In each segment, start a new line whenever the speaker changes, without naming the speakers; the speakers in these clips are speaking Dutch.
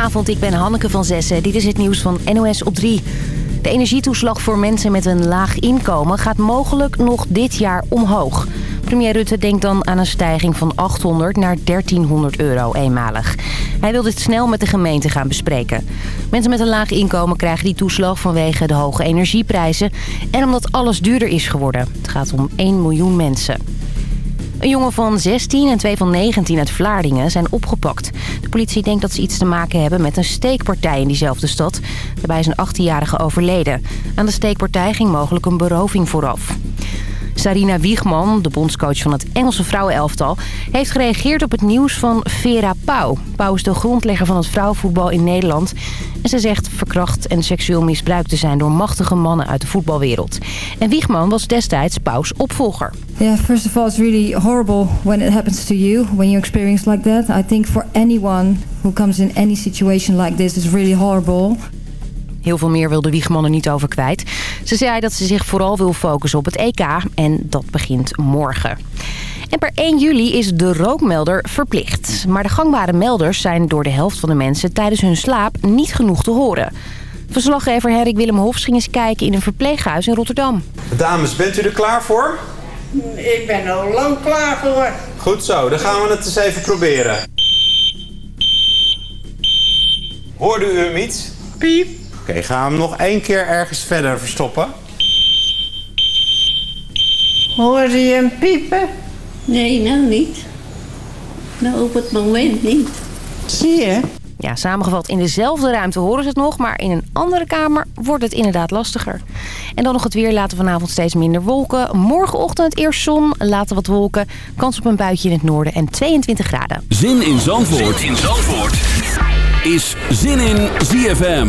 Goedenavond, ik ben Hanneke van Zessen. Dit is het nieuws van NOS op 3. De energietoeslag voor mensen met een laag inkomen gaat mogelijk nog dit jaar omhoog. Premier Rutte denkt dan aan een stijging van 800 naar 1300 euro eenmalig. Hij wil dit snel met de gemeente gaan bespreken. Mensen met een laag inkomen krijgen die toeslag vanwege de hoge energieprijzen... en omdat alles duurder is geworden. Het gaat om 1 miljoen mensen. Een jongen van 16 en twee van 19 uit Vlaardingen zijn opgepakt. De politie denkt dat ze iets te maken hebben met een steekpartij in diezelfde stad. Daarbij is een 18-jarige overleden. Aan de steekpartij ging mogelijk een beroving vooraf. Sarina Wiegman, de bondscoach van het Engelse vrouwenelftal... heeft gereageerd op het nieuws van Vera Pauw. Pauw is de grondlegger van het vrouwenvoetbal in Nederland. En ze zegt verkracht en seksueel misbruikt te zijn... door machtige mannen uit de voetbalwereld. En Wiegman was destijds Pauws opvolger.
Yeah, first of all, it's really horrible when it happens to you, when you experience like that. I think for anyone who comes in any situation like this, it's really horrible.
Heel veel meer wilde Wiegman er niet over kwijt. Ze zei dat ze zich vooral wil focussen op het EK en dat begint morgen. En per 1 juli is de rookmelder verplicht. Maar de gangbare melders zijn door de helft van de mensen tijdens hun slaap niet genoeg te horen. Verslaggever Herrik Willem Hofs ging eens kijken in een verpleeghuis in Rotterdam.
Dames, bent u er klaar voor?
Ik ben al lang klaar voor.
Goed zo, dan gaan we het eens even proberen. Hoorde u hem iets?
Piep.
Oké, gaan we hem nog één keer ergens verder verstoppen?
Hoorde je hem piepen?
Nee, nou niet. Nou, op het moment niet.
Zie je?
Ja, samengevat in dezelfde ruimte horen ze het nog, maar in een andere kamer wordt het inderdaad lastiger. En dan nog het weer, laten vanavond steeds minder wolken. Morgenochtend eerst zon, later wat wolken, kans op een buitje in het noorden en 22 graden.
Zin in Zandvoort, zin in Zandvoort. is Zin in ZFM.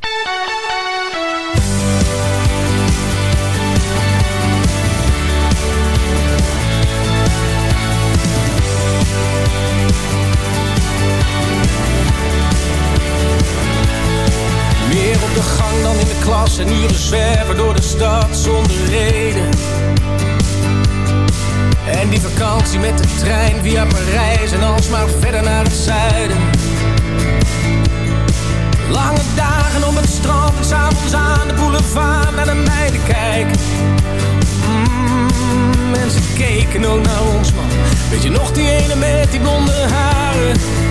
Op de gang dan in de klas en uren zwerven door de stad zonder reden. En die vakantie met de trein via Parijs en alsmaar verder naar het zuiden. Lange dagen op het strand en s'avonds aan de boulevard naar de meiden kijken. Mm, mensen keken ook naar ons man. Weet je nog die ene met die blonde haren?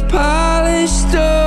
polished
up.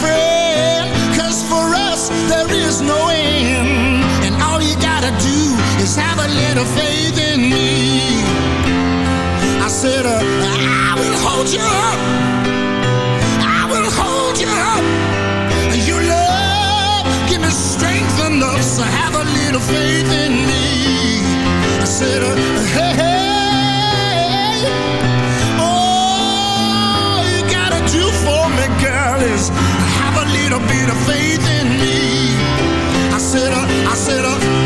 friend Cause for us there is no end. And all you gotta do is have a little faith. said, uh, I said, uh,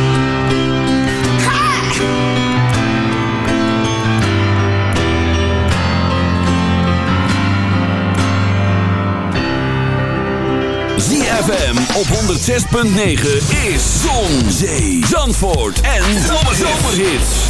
ZFM op 106.9 is Zon, Zee, Zandvoort en Zomerhits.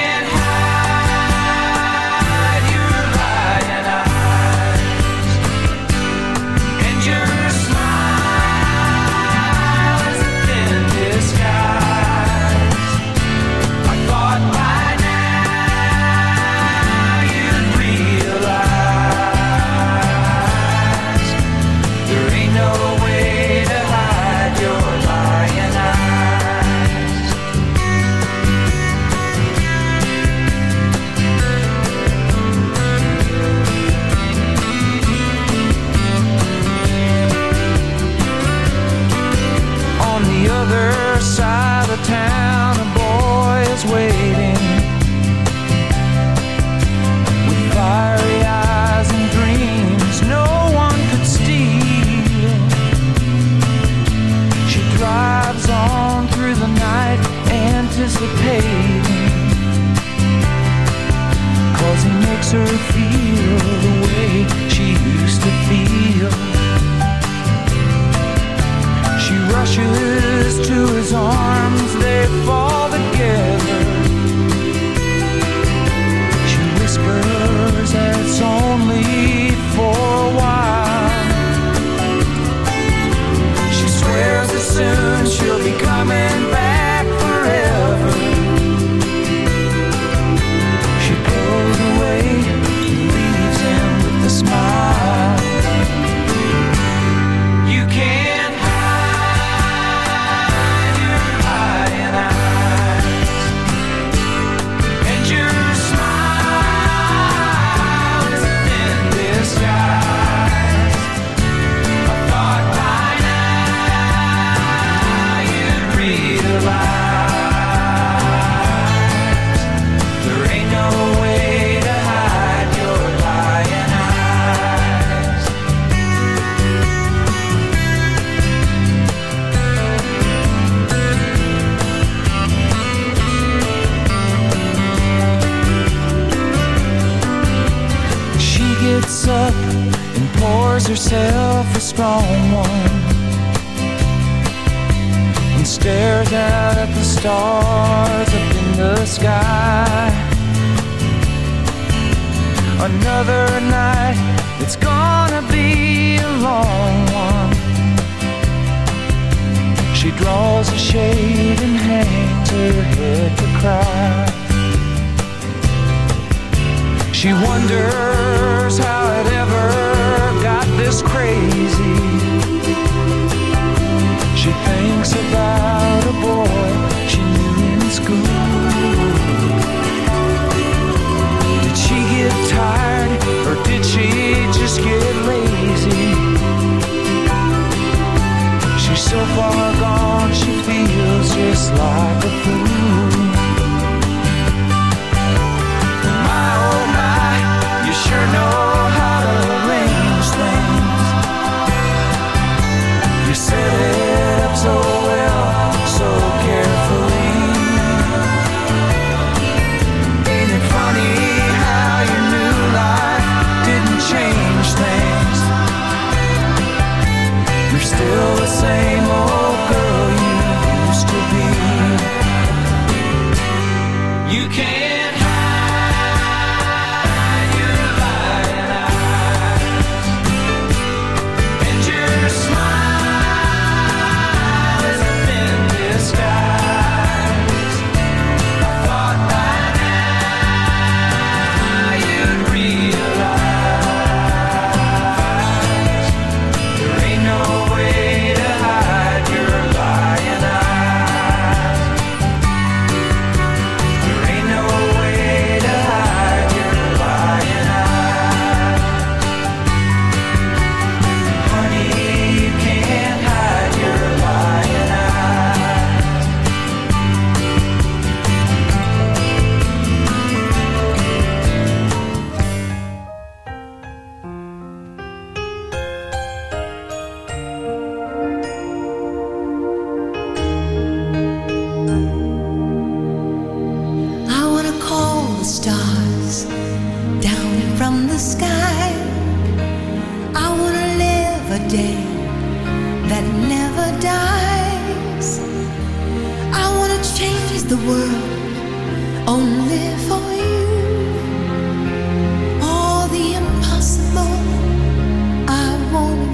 answer day that never dies. I wanna change the
world only for you. All the impossible I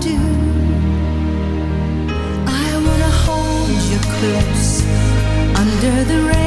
do. I wanna hold you close under the rain.